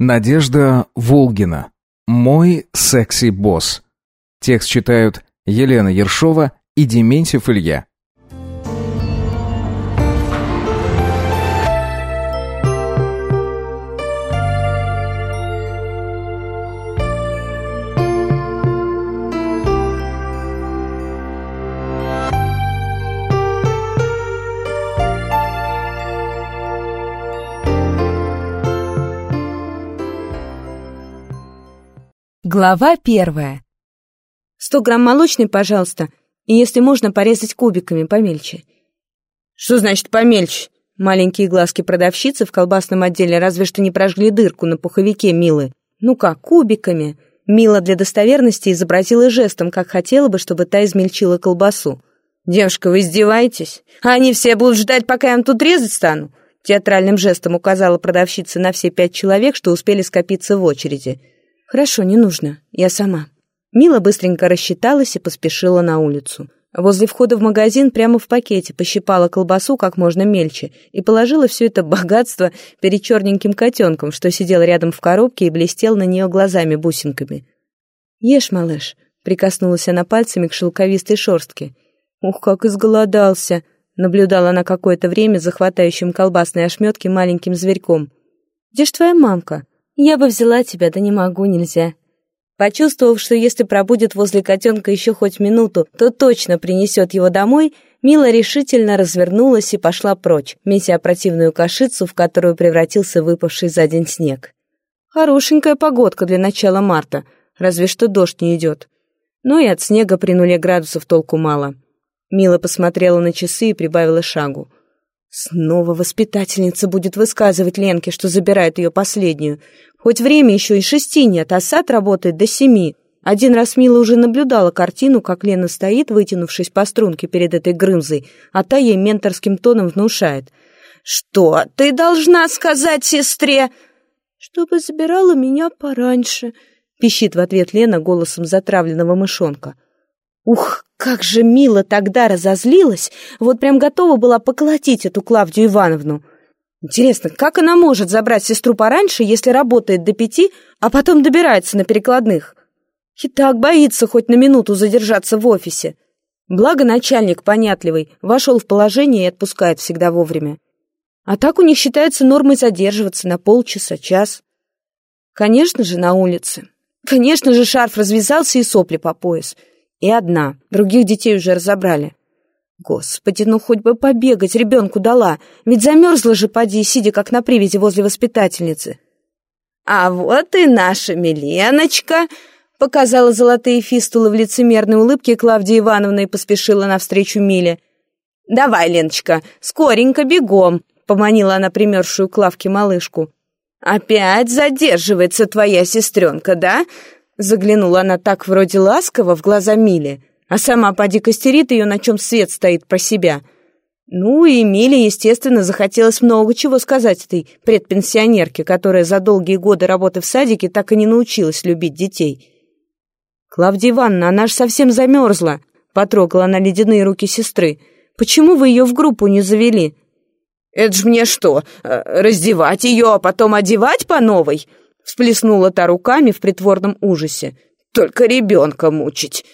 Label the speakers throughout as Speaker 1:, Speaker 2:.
Speaker 1: Надежда Волгина. Мой секси-босс. Текст читают Елена Ершова и Дементьев Илья.
Speaker 2: Глава первая.
Speaker 3: Сто грамм молочной, пожалуйста, и если можно, порезать кубиками помельче. Что значит помельче? Маленькие глазки продавщицы в колбасном отделе разве что не прожгли дырку на пуховике Милы. Ну как, кубиками? Мила для достоверности изобразила жестом, как хотела бы, чтобы та измельчила колбасу. «Девушка, вы издеваетесь? Они все будут ждать, пока я им тут резать стану?» Театральным жестом указала продавщица на все пять человек, что успели скопиться в очереди – «Хорошо, не нужно. Я сама». Мила быстренько рассчиталась и поспешила на улицу. Возле входа в магазин прямо в пакете пощипала колбасу как можно мельче и положила все это богатство перед черненьким котенком, что сидел рядом в коробке и блестел на нее глазами-бусинками. «Ешь, малыш», — прикоснулась она пальцами к шелковистой шерстке. «Ух, как изголодался!» — наблюдала она какое-то время захватающим колбасные ошметки маленьким зверьком. «Где ж твоя мамка?» «Я бы взяла тебя, да не могу, нельзя». Почувствовав, что если пробудет возле котенка еще хоть минуту, то точно принесет его домой, Мила решительно развернулась и пошла прочь, меся противную кашицу, в которую превратился выпавший за день снег. Хорошенькая погодка для начала марта, разве что дождь не идет. Но и от снега при нуле градусов толку мало. Мила посмотрела на часы и прибавила шагу. Снова воспитательница будет высказывать Ленке, что забирает ее последнюю. Хоть время еще и шести нет, а сад работает до семи. Один раз Мила уже наблюдала картину, как Лена стоит, вытянувшись по струнке перед этой грымзой, а та ей менторским тоном внушает. «Что ты должна сказать сестре?» «Чтобы забирала меня пораньше», — пищит в ответ Лена голосом затравленного мышонка. Ух, как же мило тогда разозлилась, вот прям готова была поколотить эту Клавдию Ивановну. Интересно, как она может забрать сестру пораньше, если работает до пяти, а потом добирается на перекладных? И так боится хоть на минуту задержаться в офисе. Благо начальник понятливый, вошел в положение и отпускает всегда вовремя. А так у них считается нормой задерживаться на полчаса, час. Конечно же, на улице. Конечно же, шарф развязался и сопли по пояс — и одна. Других детей уже разобрали. Господи, ну хоть бы побегать ребенку дала. Ведь замерзла же, поди, сидя как на привязи возле воспитательницы. А вот и наша Миленочка, показала золотые фистулы в лицемерной улыбке Клавдия Ивановна и поспешила навстречу Миле. «Давай, Леночка, скоренько, бегом!» — поманила она примерзшую к малышку. «Опять задерживается твоя сестренка, да? Заглянула она так вроде ласково в глаза Миле, а сама поди костерит ее, на чем свет стоит про себя. Ну и Миле, естественно, захотелось много чего сказать этой предпенсионерке, которая за долгие годы работы в садике так и не научилась любить детей. «Клавдия Ивановна, она ж совсем замерзла!» — потрогала она ледяные руки сестры. «Почему вы ее в группу не завели?» «Это ж мне что, э, раздевать ее, а потом одевать по новой?» Всплеснула та руками в притворном ужасе. «Только ребенка мучить!»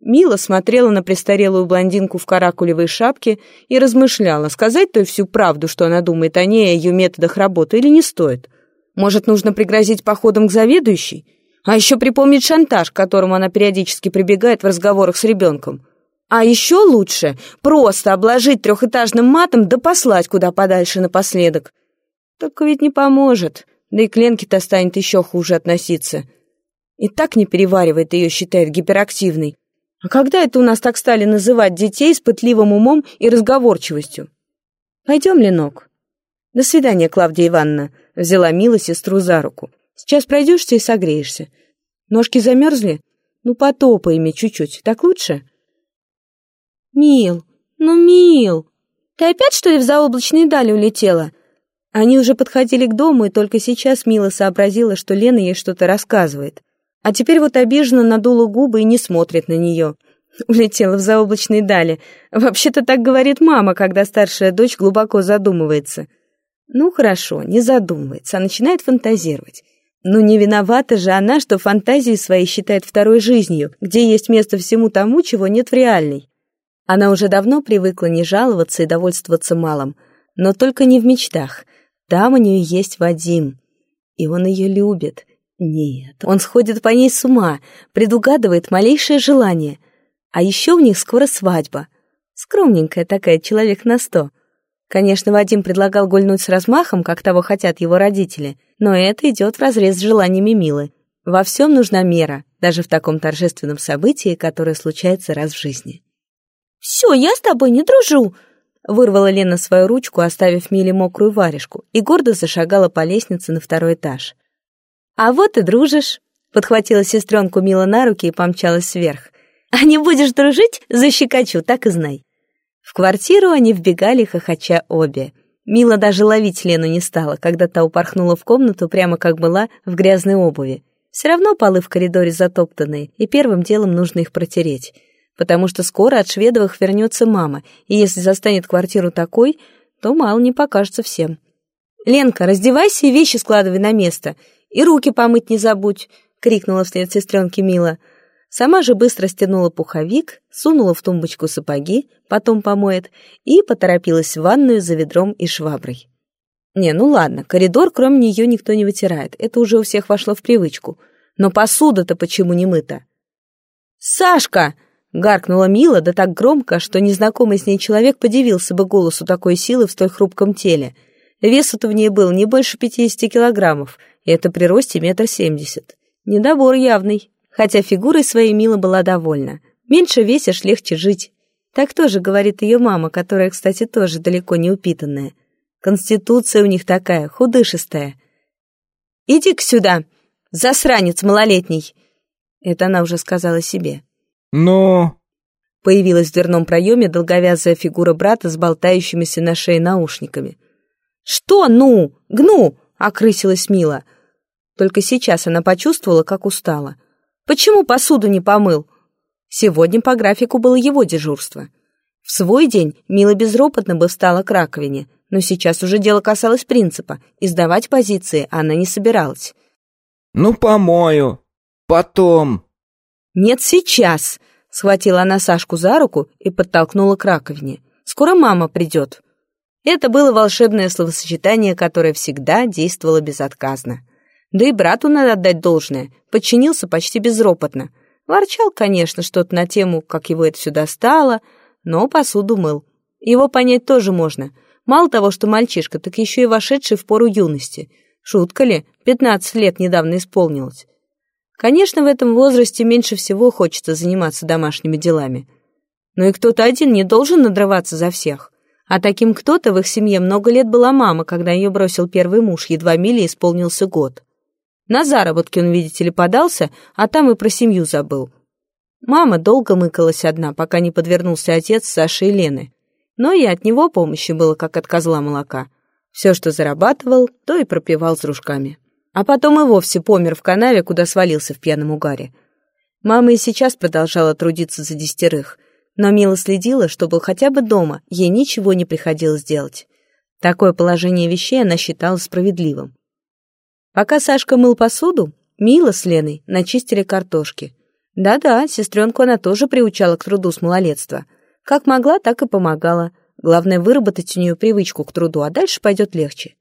Speaker 3: Мила смотрела на престарелую блондинку в каракулевой шапке и размышляла, сказать той всю правду, что она думает о ней и о ее методах работы, или не стоит. Может, нужно пригрозить походом к заведующей? А еще припомнить шантаж, к которому она периодически прибегает в разговорах с ребенком. А еще лучше просто обложить трехэтажным матом да послать куда подальше напоследок. Только ведь не поможет. Да и к Ленке-то станет еще хуже относиться. И так не переваривает ее, считает гиперактивной. А когда это у нас так стали называть детей с пытливым умом и разговорчивостью? Пойдем, Ленок. До свидания, Клавдия Ивановна, взяла Мила сестру за руку. Сейчас пройдешься и согреешься. Ножки замерзли? Ну, потопай ими чуть-чуть, так лучше? Мил, ну, Мил, ты опять, что ли, в заоблачные дали улетела? Они уже подходили к дому, и только сейчас Мила сообразила, что Лена ей что-то рассказывает. А теперь вот обиженно надула губы и не смотрит на нее. Улетела в заоблачные дали. Вообще-то так говорит мама, когда старшая дочь глубоко задумывается. Ну хорошо, не задумывается, а начинает фантазировать. Ну не виновата же она, что фантазии свои считает второй жизнью, где есть место всему тому, чего нет в реальной. Она уже давно привыкла не жаловаться и довольствоваться малым, но только не в мечтах. Там у нее есть Вадим, и он ее любит. Нет, он сходит по ней с ума, предугадывает малейшее желание. А еще у них скоро свадьба. Скромненькая такая, человек на сто. Конечно, Вадим предлагал гульнуть с размахом, как того хотят его родители, но это идет вразрез с желаниями Милы. Во всем нужна мера, даже в таком торжественном событии, которое случается раз в жизни. «Все, я с тобой не дружу!» Вырвала Лена свою ручку, оставив Миле мокрую варежку, и гордо зашагала по лестнице на второй этаж. «А вот и дружишь!» Подхватила сестренку Мила на руки и помчалась вверх. «А не будешь дружить? Защекочу, так и знай!» В квартиру они вбегали, хохоча обе. Мила даже ловить Лену не стала, когда та упорхнула в комнату прямо как была в грязной обуви. Все равно полы в коридоре затоптанные, и первым делом нужно их протереть. Потому что скоро от Шведовых вернется мама, и если застанет квартиру такой, то мало не покажется всем. «Ленка, раздевайся и вещи складывай на место. И руки помыть не забудь!» — крикнула вслед сестренке Мила. Сама же быстро стянула пуховик, сунула в тумбочку сапоги, потом помоет, и поторопилась в ванную за ведром и шваброй. Не, ну ладно, коридор кроме нее никто не вытирает, это уже у всех вошло в привычку. Но посуда-то почему не мыта? «Сашка!» — гаркнула Мила, да так громко, что незнакомый с ней человек подивился бы голосу такой силы в столь хрупком теле. Весу-то в ней был не больше пятидесяти килограммов, и это при росте метр семьдесят. Недобор явный хотя фигурой своей Мила была довольна. Меньше весишь, легче жить. Так тоже говорит ее мама, которая, кстати, тоже далеко не упитанная. Конституция у них такая, худышистая. «Иди-ка сюда, засранец малолетний!» Это она уже сказала себе.
Speaker 1: «Но...»
Speaker 3: Появилась в дверном проеме долговязая фигура брата с болтающимися на шее наушниками. «Что «ну»? Гну!» — окрысилась Мила. Только сейчас она почувствовала, как устала. Почему посуду не помыл? Сегодня по графику было его дежурство. В свой день Мила безропотно бы встала к раковине, но сейчас уже дело касалось принципа, и сдавать позиции она не собиралась.
Speaker 1: «Ну, помою. Потом».
Speaker 3: «Нет, сейчас!» — схватила она Сашку за руку и подтолкнула к раковине. «Скоро мама придет». Это было волшебное словосочетание, которое всегда действовало безотказно. Да и брату надо отдать должное, подчинился почти безропотно. Ворчал, конечно, что-то на тему, как его это сюда стало, но посуду мыл. Его понять тоже можно. Мало того, что мальчишка, так еще и вошедший в пору юности. Шутка ли, пятнадцать лет недавно исполнилось. Конечно, в этом возрасте меньше всего хочется заниматься домашними делами. Но и кто-то один не должен надрываться за всех. А таким кто-то в их семье много лет была мама, когда ее бросил первый муж, едва Миле исполнился год. На заработки он, видите ли, подался, а там и про семью забыл. Мама долго мыкалась одна, пока не подвернулся отец Саши и Лены. Но и от него помощи было, как от козла молока. Все, что зарабатывал, то и пропивал с дружками. А потом и вовсе помер в канаве, куда свалился в пьяном угаре. Мама и сейчас продолжала трудиться за десятерых, но Мила следила, чтобы хотя бы дома ей ничего не приходилось делать. Такое положение вещей она считала справедливым. Пока Сашка мыл посуду, Мила с Леной начистили картошки. Да-да, сестренку она тоже приучала к труду с малолетства. Как могла, так и помогала. Главное, выработать у нее привычку к труду, а дальше пойдет легче.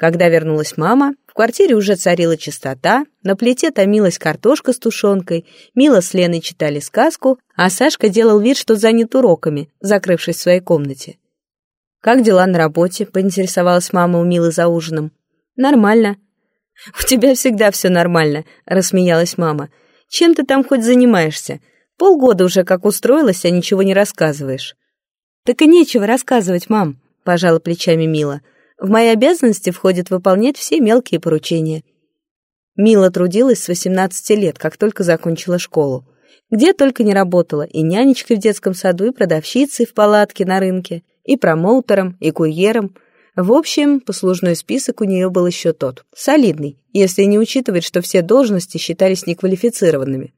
Speaker 3: Когда вернулась мама, в квартире уже царила чистота, на плите томилась картошка с тушенкой, Мила с Леной читали сказку, а Сашка делал вид, что занят уроками, закрывшись в своей комнате. «Как дела на работе?» — поинтересовалась мама у Милы за ужином. «Нормально», «У тебя всегда все нормально», — рассмеялась мама. «Чем ты там хоть занимаешься? Полгода уже как устроилась, а ничего не рассказываешь». «Так и нечего рассказывать, мам», — пожала плечами Мила. «В мои обязанности входит выполнять все мелкие поручения». Мила трудилась с 18 лет, как только закончила школу. Где только не работала, и нянечкой в детском саду, и продавщицей в палатке на рынке, и промоутером, и курьером — в общем, послужной список у нее был еще тот, солидный, если не учитывать, что все должности считались неквалифицированными.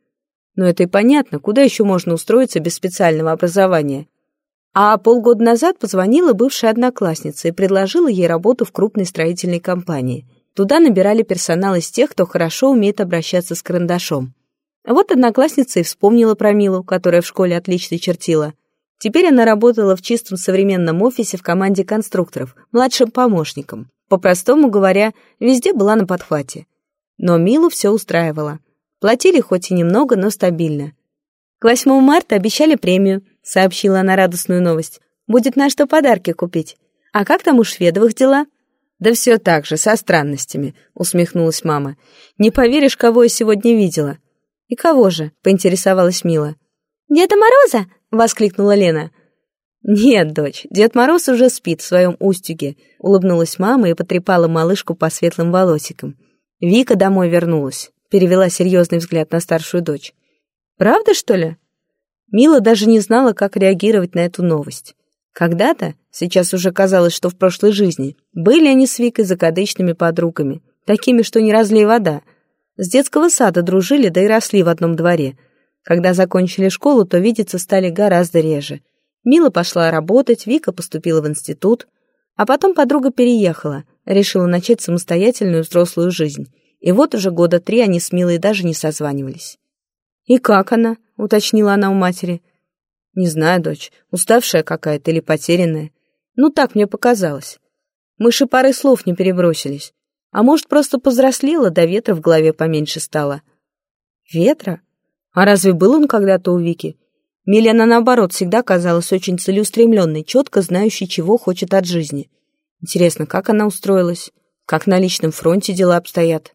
Speaker 3: Но это и понятно, куда еще можно устроиться без специального образования. А полгода назад позвонила бывшая одноклассница и предложила ей работу в крупной строительной компании. Туда набирали персонал из тех, кто хорошо умеет обращаться с карандашом. Вот одноклассница и вспомнила про Милу, которая в школе отлично чертила. Теперь она работала в чистом современном офисе в команде конструкторов, младшим помощником. По-простому говоря, везде была на подхвате. Но Милу все устраивало. Платили хоть и немного, но стабильно. К 8 марта обещали премию, сообщила она радостную новость. Будет на что подарки купить. А как там у шведовых дела? Да все так же, со странностями, усмехнулась мама. Не поверишь, кого я сегодня видела. И кого же? поинтересовалась Мила. Деда Мороза? воскликнула Лена. «Нет, дочь, Дед Мороз уже спит в своем устюге», — улыбнулась мама и потрепала малышку по светлым волосикам. Вика домой вернулась, перевела серьезный взгляд на старшую дочь. «Правда, что ли?» Мила даже не знала, как реагировать на эту новость. Когда-то, сейчас уже казалось, что в прошлой жизни, были они с Викой закадычными подругами, такими, что не разлей вода. С детского сада дружили, да и росли в одном дворе. Когда закончили школу, то видеться стали гораздо реже. Мила пошла работать, Вика поступила в институт, а потом подруга переехала, решила начать самостоятельную взрослую жизнь. И вот уже года три они с Милой даже не созванивались. «И как она?» — уточнила она у матери. «Не знаю, дочь, уставшая какая-то или потерянная. Ну, так мне показалось. Мы же парой слов не перебросились. А может, просто повзрослела, да ветра в голове поменьше стало». «Ветра? А разве был он когда-то у Вики?» Милена, наоборот, всегда казалась очень целеустремленной, четко знающей, чего хочет от жизни. Интересно, как она устроилась? Как на личном фронте дела обстоят?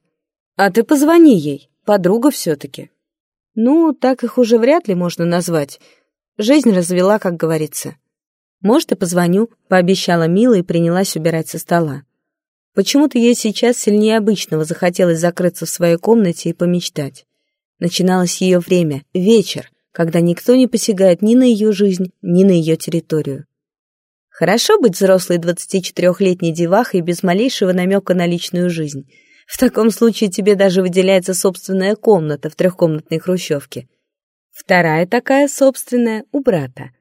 Speaker 3: А ты позвони ей, подруга все-таки. Ну, так их уже вряд ли можно назвать. Жизнь развела, как говорится. Может, и позвоню, пообещала Мила и принялась убирать со стола. Почему-то ей сейчас сильнее обычного захотелось закрыться в своей комнате и помечтать. Начиналось ее время, вечер, когда никто не посягает ни на ее жизнь, ни на ее территорию. Хорошо быть взрослой 24-летней девахой без малейшего намека на личную жизнь — в таком случае тебе даже выделяется собственная комната в трехкомнатной хрущевке. Вторая такая собственная у брата.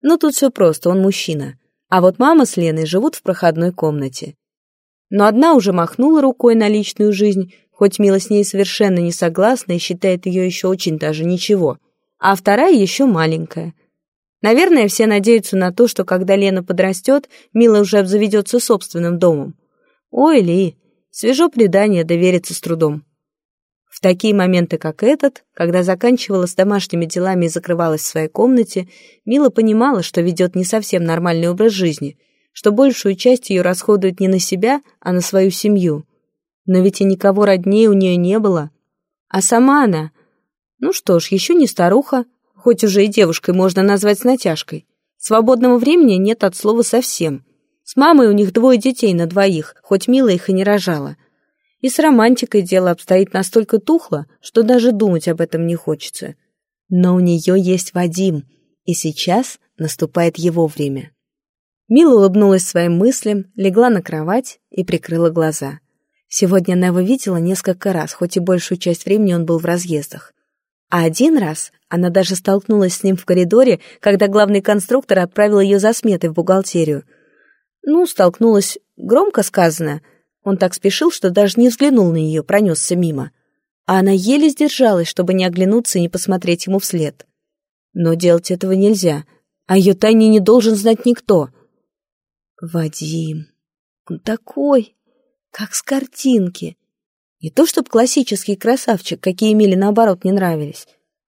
Speaker 3: Но тут все просто, он мужчина. А вот мама с Леной живут в проходной комнате. Но одна уже махнула рукой на личную жизнь, хоть Мила с ней совершенно не согласна и считает ее еще очень даже ничего. А вторая еще маленькая. Наверное, все надеются на то, что когда Лена подрастет, Мила уже обзаведется собственным домом. Ой, Ли, Свежо предание, довериться с трудом. В такие моменты, как этот, когда заканчивала с домашними делами и закрывалась в своей комнате, Мила понимала, что ведет не совсем нормальный образ жизни, что большую часть ее расходует не на себя, а на свою семью. Но ведь и никого роднее у нее не было. А сама она... Ну что ж, еще не старуха, хоть уже и девушкой можно назвать с натяжкой. Свободного времени нет от слова совсем. С мамой у них двое детей на двоих, хоть Мила их и не рожала. И с романтикой дело обстоит настолько тухло, что даже думать об этом не хочется. Но у нее есть Вадим, и сейчас наступает его время. Мила улыбнулась своим мыслям, легла на кровать и прикрыла глаза. Сегодня она его видела несколько раз, хоть и большую часть времени он был в разъездах. А один раз она даже столкнулась с ним в коридоре, когда главный конструктор отправил ее за сметой в бухгалтерию — ну, столкнулась, громко сказано. Он так спешил, что даже не взглянул на нее, пронесся мимо. А она еле сдержалась, чтобы не оглянуться и не посмотреть ему вслед. Но делать этого нельзя, а ее тайне не должен знать никто. Вадим, он такой, как с картинки. Не то чтоб классический красавчик, какие Миле наоборот не нравились.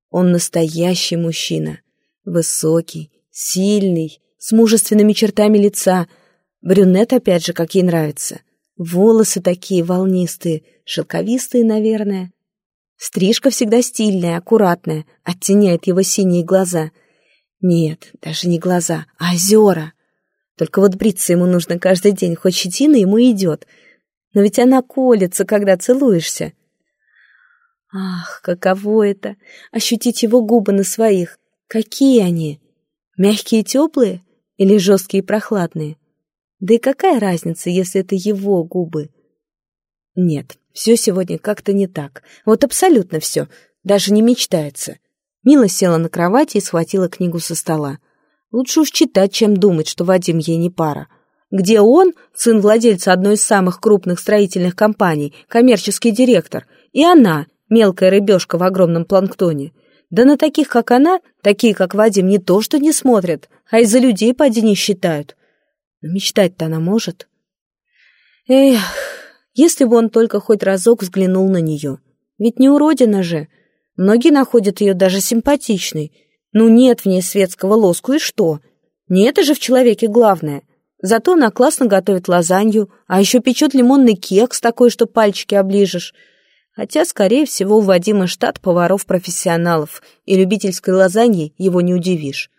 Speaker 3: Он настоящий мужчина. Высокий, сильный, с мужественными чертами лица — Брюнет опять же, как ей нравится. Волосы такие волнистые, шелковистые, наверное. Стрижка всегда стильная, аккуратная, оттеняет его синие глаза. Нет, даже не глаза, а озера. Только вот бриться ему нужно каждый день, хоть щетина ему идет. Но ведь она колется, когда целуешься. Ах, каково это — ощутить его губы на своих. Какие они? Мягкие и теплые или жесткие и прохладные? Да и какая разница, если это его губы? Нет, все сегодня как-то не так. Вот абсолютно все. Даже не мечтается. Мила села на кровати и схватила книгу со стола. Лучше уж читать, чем думать, что Вадим ей не пара. Где он, сын владельца одной из самых крупных строительных компаний, коммерческий директор, и она, мелкая рыбешка в огромном планктоне. Да на таких, как она, такие, как Вадим, не то что не смотрят, а из-за людей поди не считают. Мечтать-то она может. Эх, если бы он только хоть разок взглянул на нее. Ведь не уродина же. Многие находят ее даже симпатичной. Ну нет в ней светского лоску, и что? Не это же в человеке главное. Зато она классно готовит лазанью, а еще печет лимонный кекс такой, что пальчики оближешь. Хотя, скорее всего, у Вадима штат поваров-профессионалов, и любительской лазаньей его не удивишь.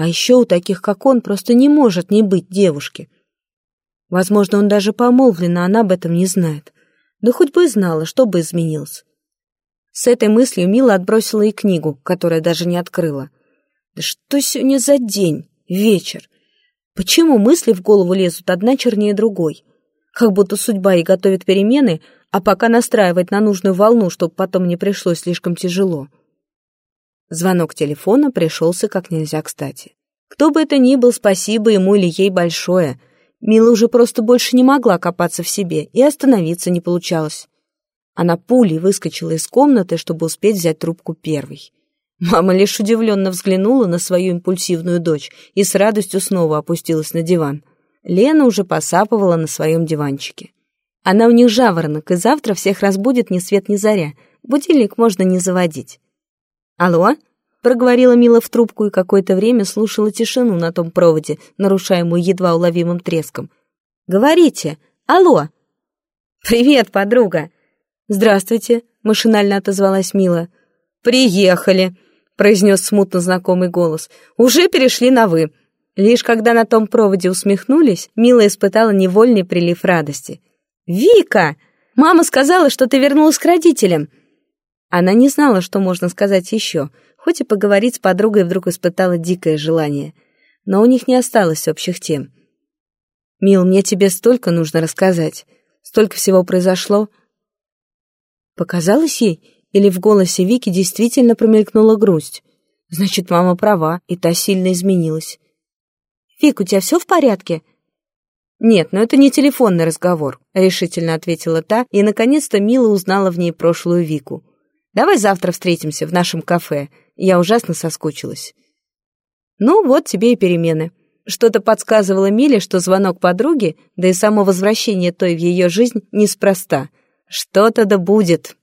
Speaker 3: А еще у таких, как он, просто не может не быть девушки. Возможно, он даже помолвлен, а она об этом не знает. Да хоть бы знала, что бы изменилось. С этой мыслью Мила отбросила и книгу, которая даже не открыла. Да что сегодня за день, вечер? Почему мысли в голову лезут одна чернее другой? Как будто судьба и готовит перемены, а пока настраивает на нужную волну, чтобы потом не пришлось слишком тяжело. Звонок телефона пришелся как нельзя кстати. Кто бы это ни был, спасибо ему или ей большое. Мила уже просто больше не могла копаться в себе, и остановиться не получалось. Она пулей выскочила из комнаты, чтобы успеть взять трубку первой. Мама лишь удивленно взглянула на свою импульсивную дочь и с радостью снова опустилась на диван. Лена уже посапывала на своем диванчике. Она у них жаворонок, и завтра всех разбудит ни свет ни заря. Будильник можно не заводить. «Алло?» — проговорила Мила в трубку и какое-то время слушала тишину на том проводе, нарушаемую едва уловимым треском. «Говорите! Алло!» «Привет, подруга!» «Здравствуйте!» — машинально отозвалась Мила. «Приехали!» произнес смутно знакомый голос. «Уже перешли на «вы». Лишь когда на том проводе усмехнулись, Мила испытала невольный прилив радости. «Вика! Мама сказала, что ты вернулась к родителям!» Она не знала, что можно сказать еще, хоть и поговорить с подругой вдруг испытала дикое желание. Но у них не осталось общих тем. «Мил, мне тебе столько нужно рассказать. Столько всего произошло». Показалось ей, или в голосе Вики действительно промелькнула грусть? Значит, мама права, и та сильно изменилась. «Вик, у тебя все в порядке?» «Нет, но это не телефонный разговор», — решительно ответила та, и, наконец-то, Мила узнала в ней прошлую Вику. «Давай завтра встретимся в нашем кафе. Я ужасно соскучилась». «Ну, вот тебе и перемены». Что-то подсказывало Миле, что звонок подруги, да и само возвращение той в ее жизнь неспроста. Что-то да будет.